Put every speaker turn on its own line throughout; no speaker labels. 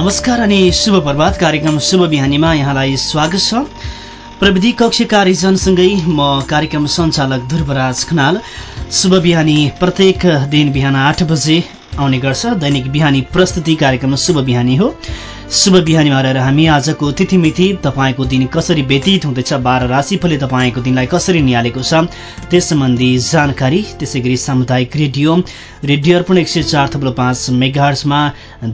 नमस्कार अनि शुभ प्रभात कार्यक्रम शुभ बिहानीमा यहाँलाई स्वागत छ। प्रविधि कक्षका रिजनसँगै म कार्यक्रम सञ्चालक ध्रुवराज खनाल। शुभ बिहानी प्रत्येक दिन बिहान आठ बजे आउने गर्छ। दैनिक बिहानी प्रस्तुति कार्यक्रम शुभ बिहानी हो। शुभ बिहानीमा रहेर हामी आजको तिथिमिति तपाईँको दिन कसरी व्यतीत हुँदैछ बाह्र राशिफलले तपाईँको दिनलाई कसरी निहालेको छ त्यस सम्बन्धी जानकारी त्यसै गरी सामुदायिक रेडियो रेडियो अर्पण एक सय चार थप्लो पाँच मेगार्समा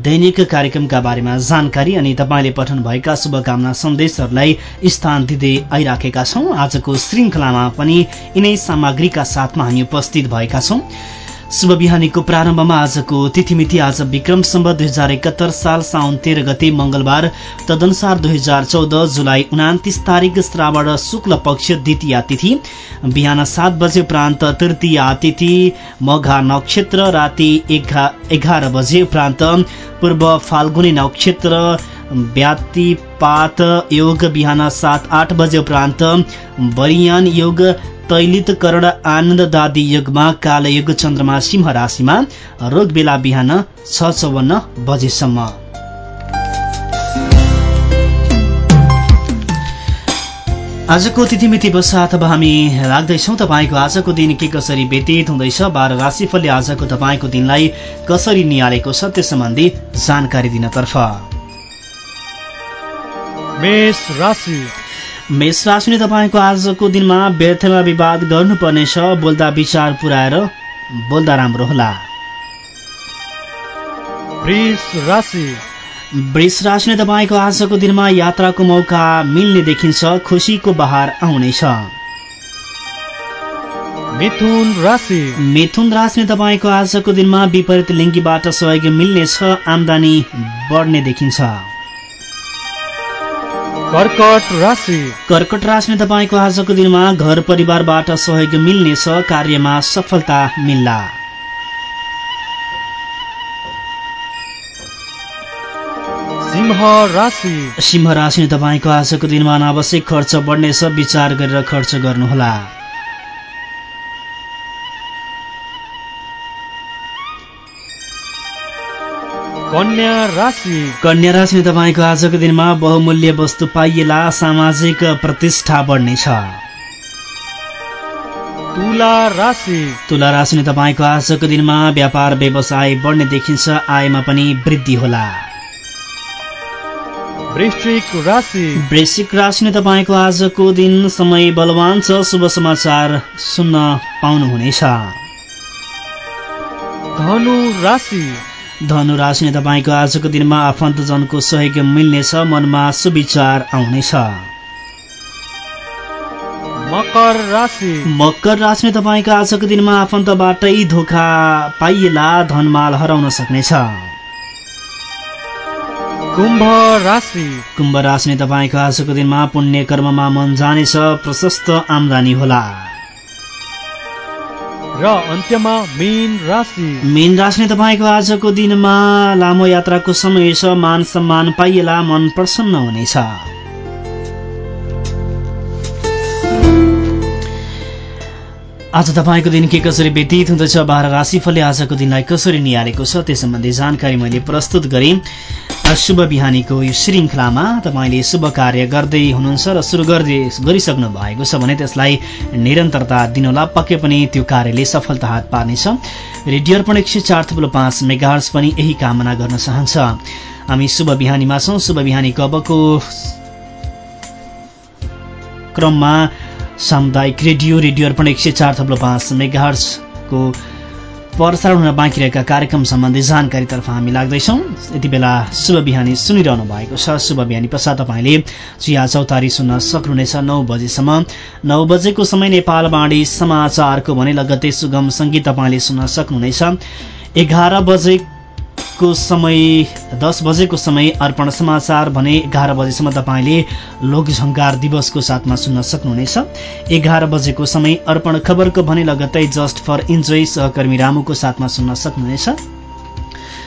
दैनिक कार्यक्रमका बारेमा जानकारी अनि तपाईँले पठाउनुभएका शुभकामना सन्देशहरूलाई स्थान दिँदै आइराखेका छौँ। आजको श्रृङ्खलामा पनि यिनै सामग्रीका साथमा हामी उपस्थित भएका छौँ। शुभ बिहानीको प्रारम्भमा आजको तिथिमिति आज विक्रम सम्बत दुई हजार एकात्तर साल साउन तेह्र गते मङ्गलबार तदनुसार दुई हजार चौध जुलाई उनातिस तारिक श्रावण शुक्ल पक्ष द्वितीय तिथि। बिहान सात बजे उपरान्त तृतीय तिथि मघा नक्षत्र राति एघार बजे उपरान्त पूर्व फाल्गुनी नक्षत्र व्यातिपात योग बिहान सात आठ बजे उपरान्त बरियान योग तैलित करण आनन्ददादी युगमा कालयुग चन्द्रमा सिंह राशिमा रोग बेला बिहान छ चौवन्न बजेसम्म। आजको तिथिमिति अब हामी राख्दैछौ। तपाईँको आजको दिन के कसरी व्यतीत हुँदैछ बाह्र राशिफलले आजको तपाईँको दिनलाई कसरी निहालेको छ त्यस सम्बन्धी जानकारी दिनतर्फ।
मेष राशि।
मेष राशिले तपाईँको आजको दिनमा व्यर्थमा विवाद गर्नुपर्नेछ। बोल्दा विचार पुर्याएर बोल्दा राम्रो होला।
वृष
राशिले तपाईँको आजको दिनमा यात्राको मौका मिल्ने देखिन्छ खुसीको बहार आउनेछ।
मिथुन राशि।
मिथुन राशिले तपाईँको आजको दिनमा विपरीत लिङ्गीबाट सहयोग मिल्नेछ आमदानी बढ्ने देखिन्छ।
कर्कट राशि।
कर्कट राशिले तपाईँको आजको दिनमा घर परिवारबाट सहयोग मिल्नेछ कार्यमा सफलता मिल्ला।
सिंह राशि।
सिंह राशिले तपाईँको आजको दिनमा अनावश्यक खर्च बढ्नेछ विचार गरेर खर्च गर्नुहोला।
कन्या राशि।
कन्या राशिले तपाईँको आजको दिनमा बहुमूल्य वस्तु पाइएला सामाजिक प्रतिष्ठा बढ्नेछ।
तुला राशि।
तुला राशिले तपाईँको आजको दिनमा व्यापार व्यवसाय बढ्ने देखिन्छ आयमा पनि वृद्धि होला।
वृश्चिक राशि।
वृश्चिक राशिले तपाईँको आजको दिन समय बलवान छ शुभ समाचार सुन्न पाउनुहुनेछ।
धनु राशि।
धनु राशिले तपाईँको आजको दिनमा आफन्तजनको सहयोग मिल्नेछ मनमा सुविचार आउनेछ।
मकर राशि।
मकर तपाईँको आजको दिनमा आफन्तबाटै धोका पाइएला धनमाल हराउन सक्नेछ।
कुम्भ राशि।
कुम्भ राशिले तपाईँको आजको दिनमा पुण्य कर्ममा मन जानेछ प्रशस्त आमदानी होला।
र अन्त्यमा मीन राशि।
मीन राशिले तपाईँको आजको दिनमा लामो यात्राको समय छ। मान सम्मान पाइएला मन प्रसन्न हुनेछ। आज तपाईँको दिन के कसरी व्यतीत हुँदछ? बाह्र राशिफलले आजको दिनलाई कसरी निहालेको छ? त्यस सम्बन्धी जानकारी मैले प्रस्तुत गरेँ। शुभ बिहानीको यो श्रृङ्खलामा तपाईँले शुभ कार्य गर्दै हुनुहुन्छ र सुरु गर्दै गरिसक्नु भएको छ भने त्यसलाई निरन्तरता दिनुहोला पक्कै पनि त्यो कार्यले सफलता हात पार्नेछ। रेडियो अर्पण एक सय पाँच मेगाहर्स पनि यही कामना गर्न चाहन्छ। हामी शुभ बिहानीमा छौँ। शुभ बिहानीको अबको क्रममा सामुदायिक रेडियो रेडियो अर्पण एक सय चार थप्लो पाँच मेगाहर्सको प्रसारण हुन बाँकी रहेका कार्यक्रम सम्बन्धी जानकारीतर्फ हामी लाग्दैछौँ। यति बेला शुभ बिहानी सुनिरहनु भएको छ। शुभ बिहानी पश्चात तपाईँले चिया चौतारी सुन्न सक्नुहुनेछ नौ बजेसम्म। नौ बजेको समय नेपाल बाँडी समाचारको भने लगत्तै सुगम सङ्गीत तपाईँले सुन्न सक्नुहुनेछ। एघार बजे को समय दस बजेको समय अर्पण समाचार भने एघार बजेसम्म तपाईँले लोकझङ्कार दिवसको साथमा सुन्न सक्नुहुनेछ। एघार बजेको समय अर्पण खबरको भने लगत्तै जस्ट फर इन्जोय सहकर्मी रामुको साथमा सुन्न सक्नुहुनेछ।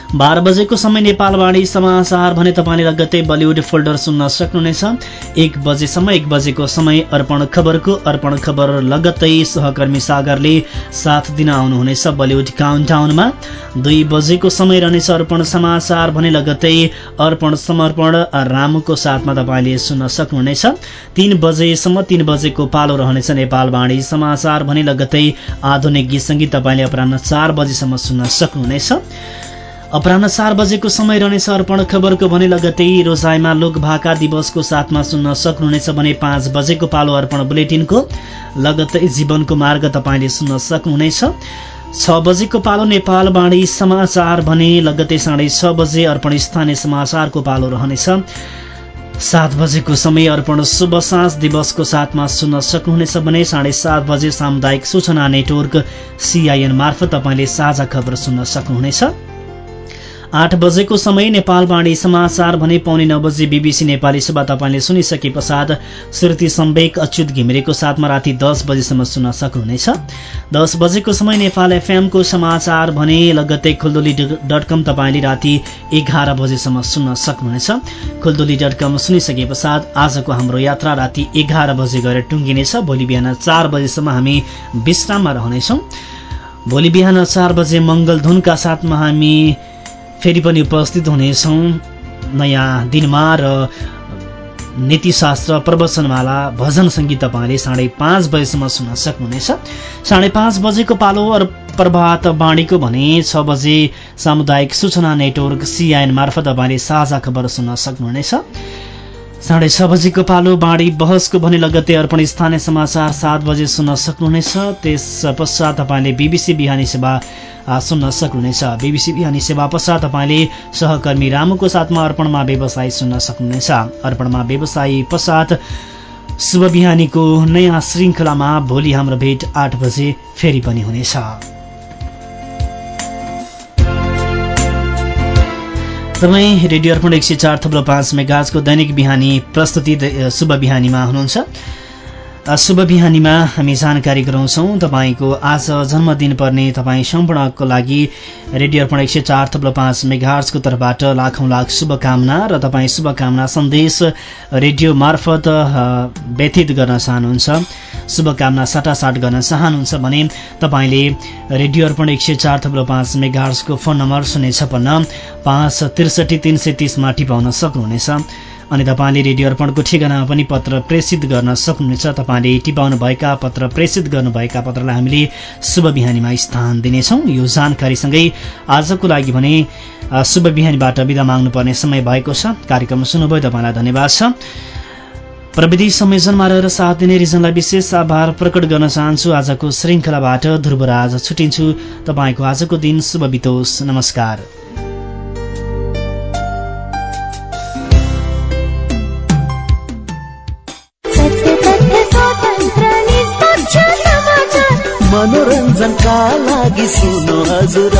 बाह्र बजेको समय नेपालवाणी समाचार भने तपाईँले लगत्तै बलिउड फोल्डर सुन्न सक्नुहुनेछ। एक बजेसम्म एक बजेको समय अर्पण खबरको अर्पण खबर लगत्तै सहकर्मी सागरले साथ दिन आउनुहुनेछ बलिउड काउन्टाउनमा। दुई बजेको समय रहनेछ अर्पण समाचार भने लगत्तै अर्पण समर्पण रामुको साथमा तपाईँले सुन्न सक्नुहुनेछ। तीन बजेसम्म तीन बजेको पालो रहनेछ नेपालवाणी समाचार भने लगत्तै आधुनिक गीत सङ्गीत तपाईँले अपराह चार बजेसम्म सुन्न सक्नुहुनेछ। अपराह चार बजेको समय रहनेछ अर्पण खबरको भने लगत्तै रोजाइमा लोकभाका दिवसको साथमा सुन्न सक्नुहुनेछ भने पाँच बजेको पालो अर्पण बुलेटिनको लगत्तै जीवनको मार्ग तपाईँले सुन्न सक्नुहुनेछ। छ बजेको पालो नेपाल बाणी समाचार भने लगत्तै साढे छ बजे अर्पण स्थानीय समाचारको पालो रहनेछ। सात बजेको समय अर्पण शुभ साँझ दिवसको साथमा सुन्न सक्नुहुनेछ भने साढे सात बजे सामुदायिक सूचना नेटवर्क सिआइएन मार्फत तपाईँले साझा खबर सुन्न सक्नुहुनेछ। आठ बजेको समय नेपालवाणी समाचार भने पाउने नौ बजे बिबिसी नेपाली सभा तपाईँले सुनिसके पश्चात श्रुति सम्वेक अच्युत घिमिरेको साथमा राति दस बजेसम्म सुन्न सक्नुहुनेछ। दस बजेको समय नेपाल एफएमको समाचार भने लगत्तै खुल्दोली डट कम तपाईँले राति एघार बजेसम्म सुन्न सक्नुहुनेछ। खुल्दोली डट कम सुनिसके पश्चात आजको हाम्रो यात्रा राति एघार बजे गएर टुङ्गिनेछ। भोलि बिहान चार बजेसम्म हामी विश्राममा रहनेछौँ। भोलि बिहान चार बजे मङ्गलधुनका साथमा हामी फेरि पनि उपस्थित हुनेछौँ नयाँ दिनमा र नीतिशास्त्र प्रवचनमाला भजन सङ्गीत तपाईँले साढे पाँच बजेसम्म सुन्न सक्नुहुनेछ। साढे पाँच बजेको पालो प्रभात बाणीको भने छ बजे सामुदायिक सूचना नेटवर्क सिआइएन मार्फत तपाईँले साझा खबर सुन्न सक्नुहुनेछ। साढे छ बजेको पालो बाढी बहसको भने लगत्तै अर्पण स्थानीय समाचार सात बजे सुन्न सक्नुहुनेछ। त्यस पश्चात तपाईँले बिबिसी बिहानी सेवा सुन्न सक्नुहुनेछ। बिबिसी बिहानी सेवा पश्चात तपाईँले सहकर्मी रामुको साथमा अर्पणमा व्यवसाय सुन्न सक्नुहुनेछ। अर्पणमा व्यवसायी पश्चात शुभ बिहानीको नयाँ श्रृङ्खलामा भोलि हाम्रो भेट आठ बजे फेरि पनि हुनेछ। तपाईँ रेडियो अर्पण एक सय चार थप्लो पाँच मेगाजको दैनिक बिहानी प्रस्तुति शुभ बिहानीमा हुनुहुन्छ। शुभ बिहानीमा हामी जानकारी गराउँछौँ। तपाईँको आज जन्मदिन पर्ने तपाईँ सम्पूर्णको लागि रेडियो अर्पण एक सय चार थप्लो पाँच मेघार्सको तर्फबाट लाखौँ लाख शुभकामना र तपाईँ शुभकामना सन्देश रेडियो मार्फत व्यतीत गर्न चाहनुहुन्छ। शुभकामना साटासाट गर्न चाहनुहुन्छ भने तपाईँले रेडियो अर्पण एक सय चार थप्लो पाँच मेघार्सको फोन नम्बर शून्य छपन्न पाँच त्रिसठी तिन सय तिसमा टिपाउन सक्नुहुनेछ। अनि तपाईँले रेडियो अर्पणको ठेगानामा पनि पत्र प्रेषित गर्न सक्नुहुनेछ। तपाईँले टिपाउनुभएका पत्र प्रेषित गर्नुभएका पत्रलाई हामीले शुभ बिहानीमा स्थान दिनेछौँ। यो जानकारीसँगै आजको लागि भने शुभ बिहानीबाट विदा माग्नुपर्ने समय भएको छ। कार्यक्रम सुन्नुभयो तपाईँलाई धन्यवाद छ। प्रविधि संयोजनमा रहेर साथ दिने रिजनलाई विशेष आभार प्रकट गर्न चाहन्छु। आजको श्रृङ्खलाबाट ध्रुवराज छुटिन्छु। तपाईँको आजको दिन शुभ बितोस्। नमस्कार।
मनोरञ्जनका लागि सुन्नु हजुर।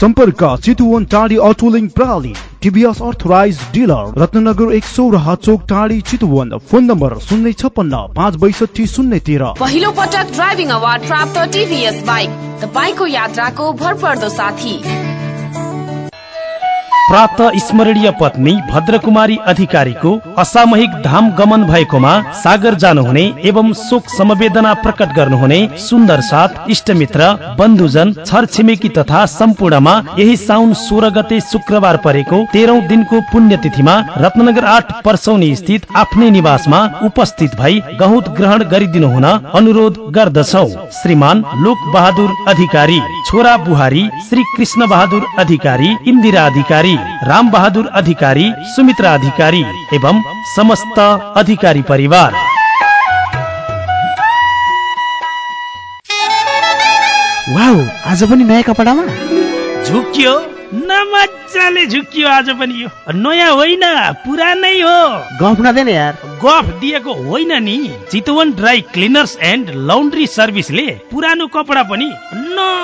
सम्पर्क चितुवन टाढी अटोलिङ प्रणाली टिभीएस अर्थराइज डिलर रत्नगर एक सौ र चोक टाढी चितुवन फोन नम्बर शून्य छपन्न पाँच बैसठी शून्य तेह्र।
पहिलो पटक ड्राइभिङ अवार्ड प्राप्त टिभीएस बाइक तपाईँको यात्राको भरपर्दो साथी।
प्राप्त स्मरणीय पत्नी भद्रकुमारी अधिकारीको असामयिक धाम गमन भएकोमा सागर जानुहुने एवं शोक समवेदना प्रकट गर्नुहुने सुन्दर साथ इष्टमित्र बन्धुजन छरछिमेकी तथा सम्पूर्णमा यही साउन सोह्र गते शुक्रबार परेको तेह्रौं दिनको पुण्यतिथिमा रत्नगर आठ पर्सौनी स्थित आफ्नै निवासमा उपस्थित भई गहुत ग्रहण गरिदिनु हुन अनुरोध गर्दछौ। श्रीमान लोक बहादुर अधिकारी छोरा बुहारी श्री कृष्ण बहादुर अधिकारी इन्दिरा अधिकारी राम बहादुर अधिकारी सुमित्रा अधिकारी एवं समस्त अधिकारी परिवार।
वाउ आज पनि नयाँ कपडामा
झुक्कियो न मजाले झुक्कियो आज पनि यो। नयाँ होइन पुरानै हो।
गफ नदेन यार।
गफ दिएको होइन नि। Chitwan dry cleaners and laundry सर्भिसले पुरानो कपडा पनि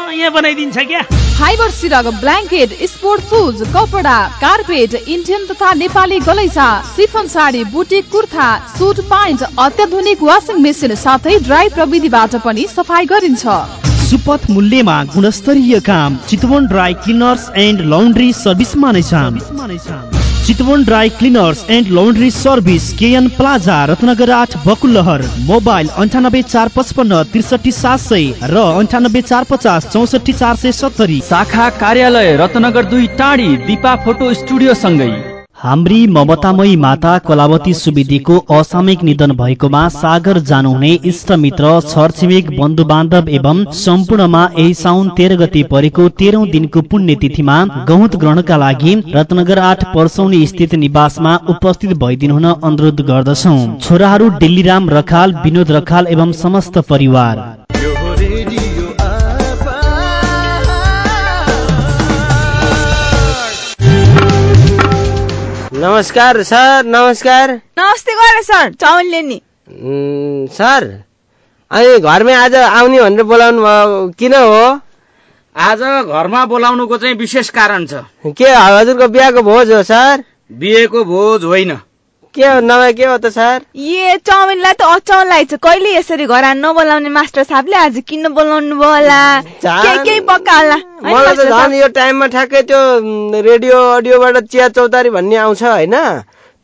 नयाँ बनाइदिन्छ क्या?
फाइबर सिरक ब्ल्याङ्केट स्पोर्ट सुज कपडा कार्पेट इन्डियन तथा Nepali गलैसा chiffon sari boutique kurta suit pant अत्याधुनिक वासिङ मेसिन साथै ड्राई प्रविधिबाट पनि सफाई गरिन्छ।
सुपथ मूल्यमा गुणस्तरीय काम Chitwan dry cleaners and laundry सर्भिसमा नै छ Chitwan dry cleaners and laundry service KN plaza Ratnanagar आठ बकुलहर मोबाइल अन्ठानब्बे चार पचपन्न त्रिसठी सात सय र अन्ठानब्बे चार पचास चौसठी चार सय सत्तरी।
शाखा कार्यालय रत्नगर दुई टाढी दिपा फोटो स्टुडियो सँगै
हाम्री ममतामयी माता कलावती सुवेदीको असामयिक निधन भएकोमा सागर जानुहुने इष्टमित्र छरछिमेक बन्धु बान्धव एवं सम्पूर्णमा यही साउन तेह्र गते परेको तेह्रौं दिनको पुण्यतिथिमा गहुत ग्रहणका लागि रत्नगर आठ पर्सौनी स्थित निवासमा उपस्थित भइदिनु हुन अनुरोध गर्दछौ। छोराहरू डिल्लीराम रखाल विनोद रखाल एवं समस्त परिवार।
नमस्कार सर नमस्कार।
नमस्ते गरे सर लिने।
उम्, सर अनि घरमै आज आउने भनेर बोलाउनु भयो किन हो?
आज घरमा बोलाउनुको चाहिँ विशेष कारण छ।
के हजुरको बिहाको भोज हो सर?
बिहेको भोज होइन।
के हो नभए के हो त सर?
ए चाउमिनलाई त अचाउन लागेको छ। कहिले यसरी घर नबोलाउने मास्टर साहबले आज किन बोलाउनु भयो होला? के केही पक्का होला
मलाई त? झन् यो टाइममा ठ्याक्कै त्यो रेडियो अडियोबाट चिया चौतारी भन्ने आउँछ होइन?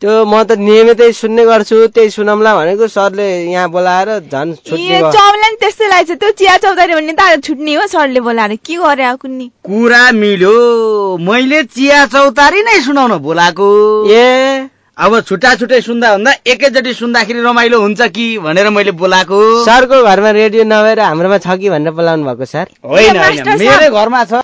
त्यो म त नियमितै सुन्ने गर्छु त्यही सुनौला भनेको सरले यहाँ बोलाएर झन् छुट्ने
ए
भयो।
चाउमिनलाई नि त्यस्तै लागेको छ त्यो चिया चौतारी भन्ने त आज छुट्ने हो सरले बोलाएर। के गरे कुन्नी?
कुरा मिल्यो। मैले चिया चौतारी नै सुनाउन बोलाएको।
ए
अब छुट्टा छुट्टै सुन्दा भन्दा एकैचोटि सुन्दाखेरि रमाइलो हुन्छ कि भनेर मैले बोलाएको?
सरको घरमा रेडियो नभएर हाम्रोमा छ कि भनेर बोलाउनु भएको सर?
होइन मेरै। घरमा छ।